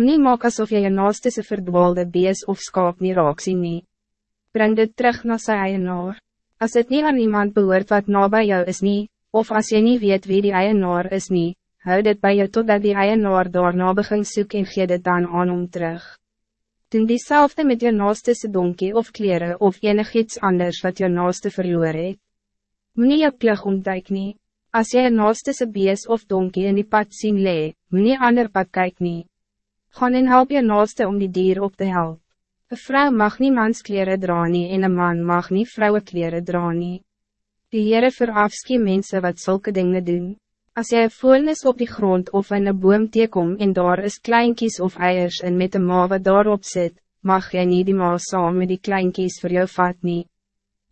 Moe maak asof jy je naaste se verdwaalde bees of skaap nie raak sien nie. Breng dit terug na sy eienaar. As het niet aan iemand behoort wat nabij jou is nie, of als je niet weet wie die eienaar is nie, hou dit bij je totdat die eienaar daarna begin soek en gee dit dan aan om terug. Doen diezelfde met je naaste se donkie of kleren of enig iets anders wat je naaste verloor het. Moe nie jou plig ontduik nie. As jy een naaste se bees of donkie in die pad sien lee, moe nie ander pad kyk nie. Gaan en help je naaste om die dier op te helpen. Een vrouw mag niet manskleren dra nie en een man mag niet vrouwenkleren dra nie. Die Heere verafskie mensen wat zulke dingen doen. Als jy een voelnis op die grond of in een boom teekom en daar is kleinkies of eiers en met de ma wat daarop zit, mag jy niet die ma saam met die kleinkies voor jou vat nie.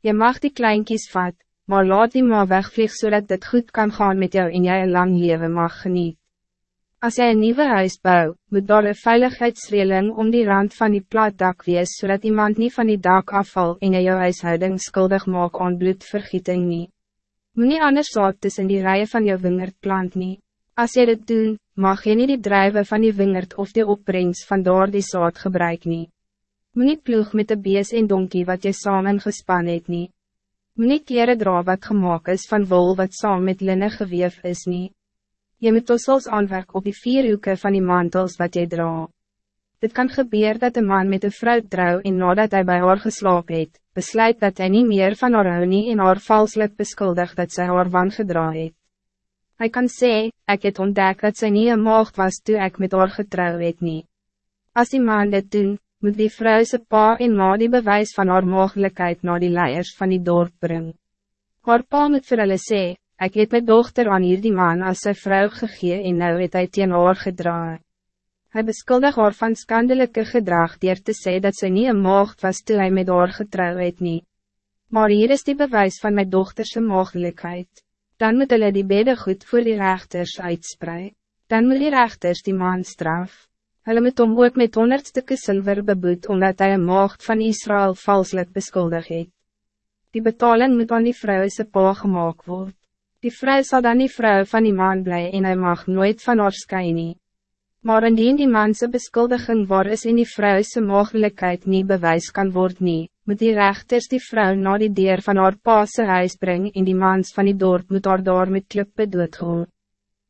Je mag die kleinkies vat, maar laat die ma wegvlieg zodat so dit goed kan gaan met jou en jij een lang leven mag geniet. Als jij een nieuwe huis bouwt, moet daar een veiligheidsreling om die rand van die plaatdak wees, zodat iemand niet van die dak afval en jy jou huishouding skuldig maak aan bloedvergieting nie. Moet nie anders saad tussen die rijen van jou wingerd plant nie. As jy dit doen, mag jy nie die drijven van die wingerd of die opbrengst van daar die saad gebruik nie. Moet nie ploeg met de bees en donkie wat jy samen gespan het nie. Moet nie kleren dra wat gemaakt is van wol wat saam met linnen geweef is nie. Je moet tossels aanwerk op die vier hoeken van die mantels wat jy dra. Dit kan gebeuren dat een man met een vrouw trouw en nadat hij bij haar geslaap het, besluit dat hij niet meer van haar hou nie en haar valselijk beskuldig dat zij haar wan gedra het. Hij kan sê, ik het ontdek dat zij niet een maagd was toen ik met haar getrouw het nie. Als die man dit doen, moet die vrou se pa en ma die bewijs van haar mogelijkheid naar die leiers van die dorp brengen. Haar pa moet vir hulle sê, ek het my dochter aan hier die man als sy vrou gegee en nou het hy teen haar gedra. Hy beskuldig haar van skandelijke gedrag dier te sê dat sy nie een maagd was toe hy met haar getrouw het nie. Maar hier is die bewijs van mijn dochterse mogelijkheid. Dan moet hulle die bede goed voor die rechters uitspreiden. Dan moet die rechters die man straf. Hulle moet om ook met honderd stukken zilver beboet, omdat hij een maagd van Israël valselijk beschuldigd het. Die betaling moet aan die vrouw se pa gemaakt worden. Die vrouw zal dan die vrouw van die man blij en hij mag nooit van haar skyn nie. Maar indien die man se beschuldiging waar is en die vrouw se mogelijkheid niet bewijs kan worden, nie, moet die rechters die vrouw naar die deur van haar pa se huis brengen en die mans van die dorp moet haar daar met klippe doodgaan.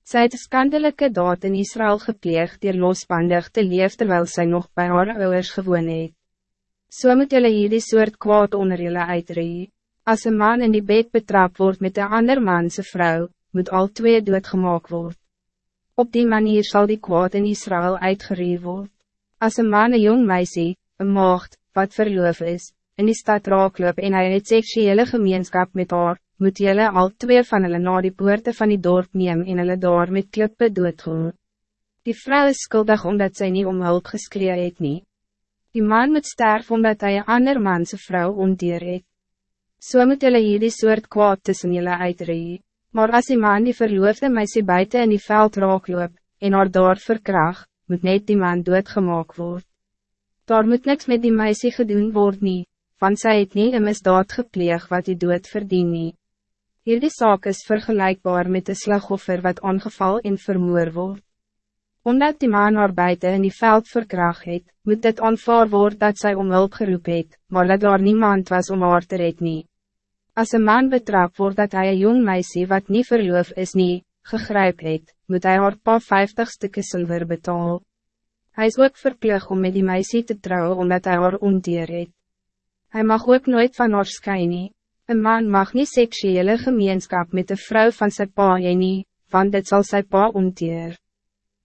Zij het skandelijke daad in Israël gepleegd die losbandig te leef terwijl zij nog bij haar ouders gewoon het. So moet jullie hier die soort kwaad onder jullie uitree. Als een man in die bed betrapt wordt met een ander manse vrouw, moet al twee doodgemaak worden. Op die manier zal die kwaad in Israël uitgeree worden. Als een man een jong meisje, een maagd, wat verloof is, in die stad raakloop en hy het seksuele gemeenskap met haar, moet jylle al twee van hulle na die poorte van die dorp neem en hulle daar met klippe doodgoen. Die vrou is skuldig omdat zij niet om hulp geskree het nie. Die man moet sterf omdat hij een ander manse vrou onteer het. So moet jylle hier die soort kwaad tussen jylle uitree. Maar als die man die verloofde meisje buiten in die veld raakloop, en haar daar verkrag, moet net die man doodgemaak word. Daar moet niks met die meisje gedoen word nie, want sy het nie een misdaad gepleeg wat die dood verdien nie. Hierdie saak is vergelijkbaar met de slagoffer wat ongeval en vermoor word. Omdat die man haar buiten in die veld verkracht het, moet dit aanvaar word dat zij om hulp geroep het, maar dat daar niemand was om haar te red nie. As een man betrap wordt dat hij een jong meisje wat niet verloof is nie, gegryp het, moet hij haar pa 50 stukken zilver betaal. Hij is ook verplicht om met die meisje te trouwen omdat hij haar onteer het. Hij mag ook nooit van haar skyn Een man mag niet seksuele gemeenschap met de vrouw van zijn pa nie, want dit zal zijn pa onteer.